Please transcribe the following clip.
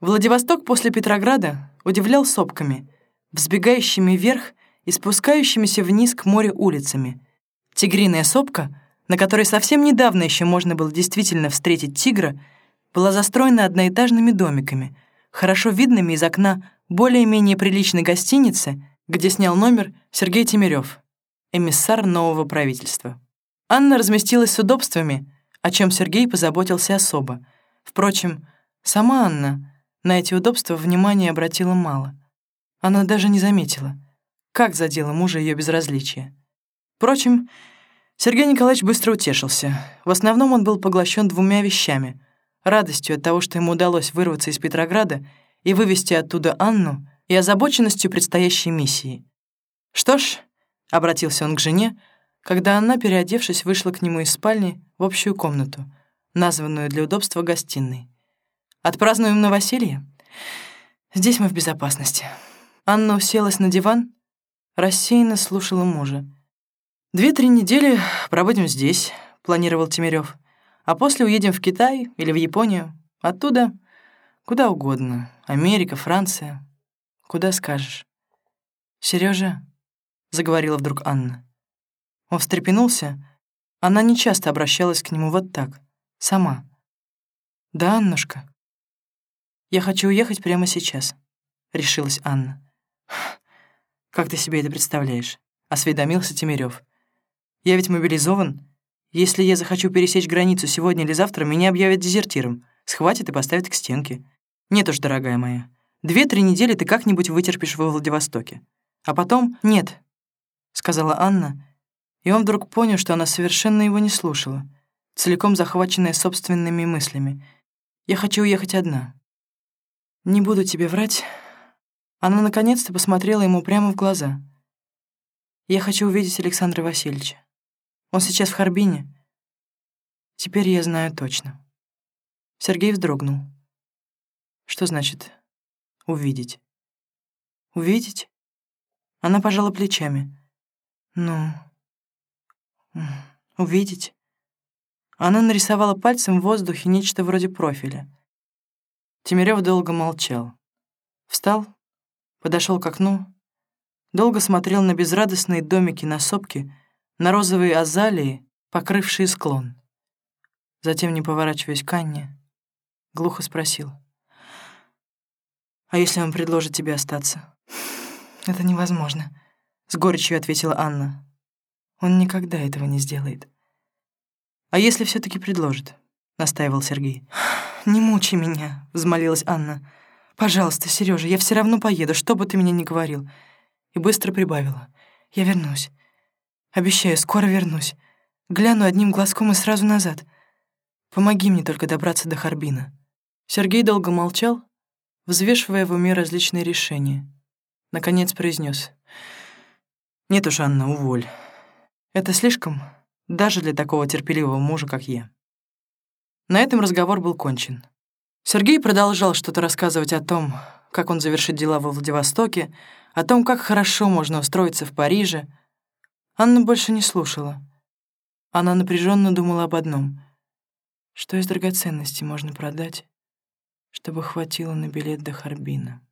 Владивосток после Петрограда удивлял сопками, взбегающими вверх и спускающимися вниз к морю улицами. Тигриная сопка, на которой совсем недавно еще можно было действительно встретить тигра, была застроена одноэтажными домиками, хорошо видными из окна более-менее приличной гостиницы, где снял номер Сергей Тимирёв, эмиссар нового правительства. Анна разместилась с удобствами, о чем Сергей позаботился особо. Впрочем, сама Анна на эти удобства внимания обратила мало. Она даже не заметила, как задело мужа ее безразличие. Впрочем, Сергей Николаевич быстро утешился. В основном он был поглощен двумя вещами — радостью от того, что ему удалось вырваться из Петрограда и вывести оттуда Анну, и озабоченностью предстоящей миссии. «Что ж», — обратился он к жене, когда она, переодевшись, вышла к нему из спальни в общую комнату, названную для удобства гостиной. «Отпразднуем новоселье? Здесь мы в безопасности». Анна уселась на диван, рассеянно слушала мужа. «Две-три недели пробудем здесь», — планировал Тимирёв. «А после уедем в Китай или в Японию. Оттуда куда угодно. Америка, Франция. Куда скажешь». «Серёжа», — заговорила вдруг Анна. Он встрепенулся. Она нечасто обращалась к нему вот так, сама. «Да, Аннушка?» «Я хочу уехать прямо сейчас», — решилась Анна. «Как ты себе это представляешь?» — осведомился Тимирёв. «Я ведь мобилизован. Если я захочу пересечь границу сегодня или завтра, меня объявят дезертиром, схватят и поставят к стенке. Нет уж, дорогая моя, две-три недели ты как-нибудь вытерпишь во Владивостоке. А потом нет», — сказала Анна, и он вдруг понял, что она совершенно его не слушала, целиком захваченная собственными мыслями. «Я хочу уехать одна. Не буду тебе врать, она наконец-то посмотрела ему прямо в глаза. «Я хочу увидеть Александра Васильевича. Он сейчас в Харбине. Теперь я знаю точно». Сергей вздрогнул. «Что значит «увидеть»?» «Увидеть?» Она пожала плечами. «Ну, увидеть?» Она нарисовала пальцем в воздухе нечто вроде профиля. Тимирёв долго молчал. Встал, подошел к окну, долго смотрел на безрадостные домики на сопке, на розовые азалии, покрывшие склон. Затем, не поворачиваясь к Анне, глухо спросил. «А если он предложит тебе остаться?» «Это невозможно», — с горечью ответила Анна. «Он никогда этого не сделает». «А если все таки предложит?» — настаивал Сергей. «Не мучай меня», — взмолилась Анна. «Пожалуйста, Сережа, я все равно поеду, что бы ты мне ни говорил». И быстро прибавила. «Я вернусь. Обещаю, скоро вернусь. Гляну одним глазком и сразу назад. Помоги мне только добраться до Харбина». Сергей долго молчал, взвешивая в уме различные решения. Наконец произнес: «Нет уж, Анна, уволь. Это слишком, даже для такого терпеливого мужа, как я». На этом разговор был кончен. Сергей продолжал что-то рассказывать о том, как он завершит дела во Владивостоке, о том, как хорошо можно устроиться в Париже. Анна больше не слушала. Она напряженно думала об одном. Что из драгоценностей можно продать, чтобы хватило на билет до Харбина?